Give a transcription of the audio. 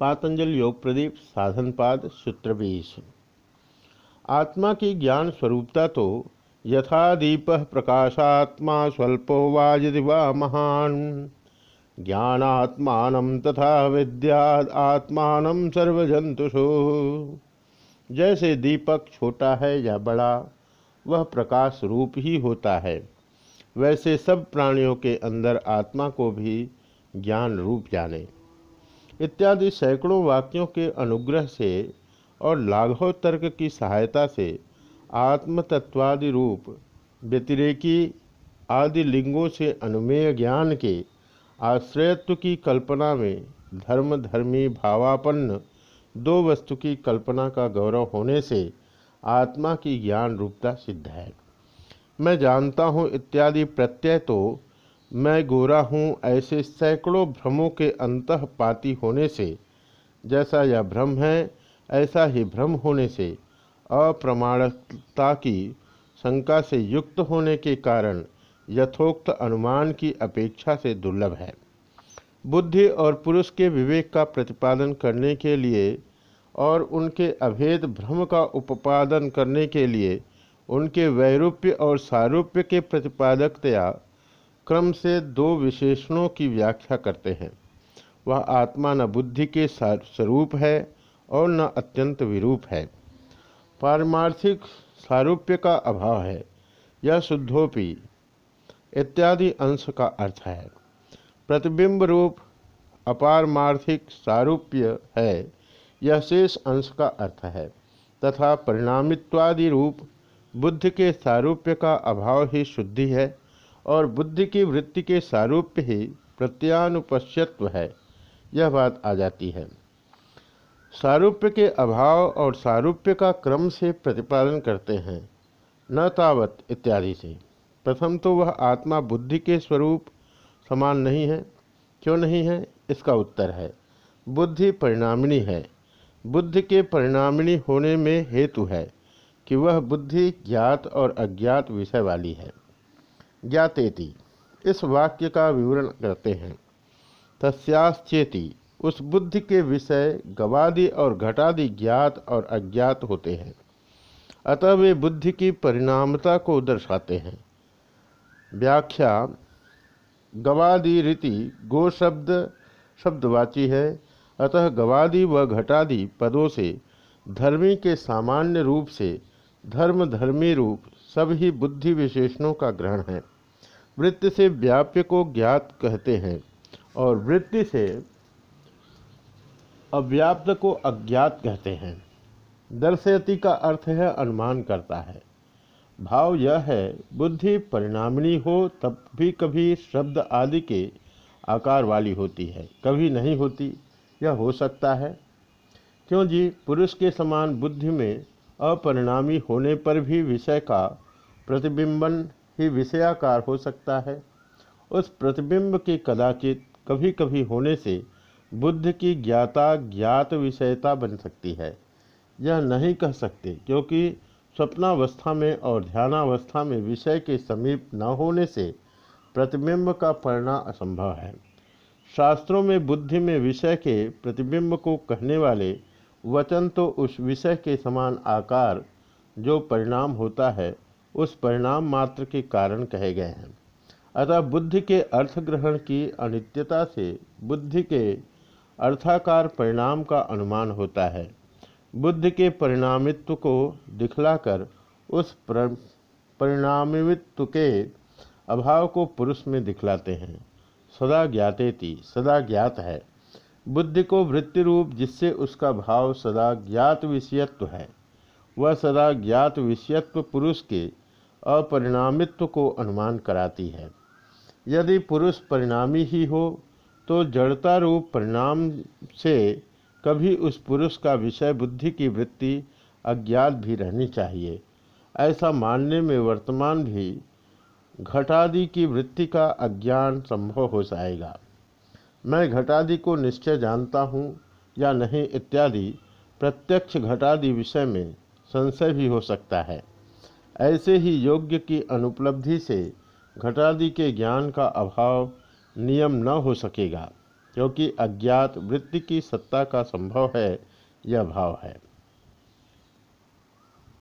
पातंजल योग प्रदीप, साधनपाद सूत्र बीस आत्मा की ज्ञान स्वरूपता तो यथा दीप प्रकाशात्मा स्वल्पो वा यदि वा महान। ज्ञानात्मान तथा विद्या आत्मान सर्वजंतुषु जैसे दीपक छोटा है या बड़ा, वह प्रकाश रूप ही होता है। वैसे सब प्राणियों के अंदर आत्मा को भी ज्ञान रूप जाने। इत्यादि सैकड़ों वाक्यों के अनुग्रह से और लाघव तर्क की सहायता से आत्मतत्वादि रूप, व्यतिरेकी आदि लिंगों से अनुमेय ज्ञान के आश्रयत्व की कल्पना में धर्म धर्मी भावापन्न दो वस्तु की कल्पना का गौरव होने से आत्मा की ज्ञान रूपता सिद्ध है। मैं जानता हूँ इत्यादि प्रत्यय तो मैं गोरा हूँ, ऐसे सैकड़ों भ्रमों के अंतपाती होने से। जैसा यह भ्रम है, ऐसा ही भ्रम होने से। अप्रमाणता की शंका से युक्त होने के कारण यथोक्त अनुमान की अपेक्षा से दुर्लभ है। बुद्धि और पुरुष के विवेक का प्रतिपादन करने के लिए और उनके अभेद भ्रम का उपादन करने के लिए उनके वैरूप्य और सारूप्य के प्रतिपादकतया क्रम से दो विशेषणों की व्याख्या करते हैं। वह आत्मा न बुद्धि के स्वरूप है और न अत्यंत विरूप है। पारमार्थिक सारूप्य का अभाव है, यह शुद्धोपि इत्यादि अंश का अर्थ है। प्रतिबिंब रूप अपारमार्थिक सारूप्य है, यह शेष अंश का अर्थ है, तथा परिणामित्वादि रूप बुद्ध के सारूप्य का अभाव ही शुद्धि है। और बुद्धि की वृत्ति के सारूप्य ही प्रत्यानुपश्यत्व है। यह बात आ जाती है। सारूप्य के अभाव और सारूप्य का क्रम से प्रतिपादन करते हैं। न तावत इत्यादि से। प्रथम तो वह आत्मा बुद्धि के स्वरूप समान नहीं है। क्यों नहीं है? इसका उत्तर है। बुद्धि परिणामिनी है। बुद्धि के परिणामिणी होने में हेतु है कि वह बुद्धि ज्ञात और अज्ञात विषय वाली है। ज्ञातेति। इस वाक्य का विवरण करते हैं। तस्याश्चेति, उस बुद्धि के विषय गवादि और घटादि ज्ञात और अज्ञात होते हैं। अतः वे बुद्धि की परिणामता को दर्शाते हैं। व्याख्या, गवादि रीति गो शब्द शब्दवाची है। अतः गवादि व घटादि पदों से, धर्मी के सामान्य रूप से, धर्म धर्मी रूप, सभी बुद्धि विशेषणों का ग्रहण है। वृत्ति से व्याप्य को ज्ञात कहते हैं और वृत्ति से अव्याप्त को अज्ञात कहते हैं। दर्शयति का अर्थ है अनुमान करता है। भाव यह है, बुद्धि परिणामिनी हो, तब भी कभी शब्द आदि के आकार वाली होती है। कभी नहीं होती, यह हो सकता है। क्यों जी? पुरुष के समान बुद्धि में अपरिणामी होने पर भी विषय का प्रतिबिंबन ही विषयाकार हो सकता है। उस प्रतिबिंब के कदाचित कभी कभी होने से बुद्ध की ज्ञाता ज्ञात विषयता बन सकती है। यह नहीं कह सकते, क्योंकि स्वप्नावस्था में और ध्यानावस्था में विषय के समीप न होने से प्रतिबिंब का पढ़ना असंभव है। शास्त्रों में बुद्धि में विषय के प्रतिबिंब को कहने वाले वचन तो उस विषय के समान आकार जो परिणाम होता है उस परिणाम मात्र के कारण कहे गए हैं। अतः बुद्धि के अर्थ ग्रहण की अनित्यता से बुद्धि के अर्थाकार परिणाम का अनुमान होता है। बुद्धि के परिणामित्व को दिखलाकर उस परिणामित्व के अभाव को पुरुष में दिखलाते हैं। सदा ज्ञातेति, सदा ज्ञात है। बुद्धि को वृत्ति रूप जिससे उसका भाव सदा ज्ञात विषयत्व है, वह सदा ज्ञात विषयत्व पुरुष के अपरिणामित्व को अनुमान कराती है। यदि पुरुष परिणामी ही हो तो जड़ता रूप परिणाम से कभी उस पुरुष का विषय बुद्धि की वृत्ति अज्ञात भी रहनी चाहिए। ऐसा मानने में वर्तमान भी घटादि की वृत्ति का अज्ञान संभव हो जाएगा। मैं घटादि को निश्चय जानता हूँ या नहीं इत्यादि प्रत्यक्ष घटादि विषय में संशय भी हो सकता है। ऐसे ही योग्य की अनुपलब्धि से घटादि के ज्ञान का अभाव नियम न हो सकेगा, क्योंकि अज्ञात वृत्ति की सत्ता का संभव है, यह भाव है।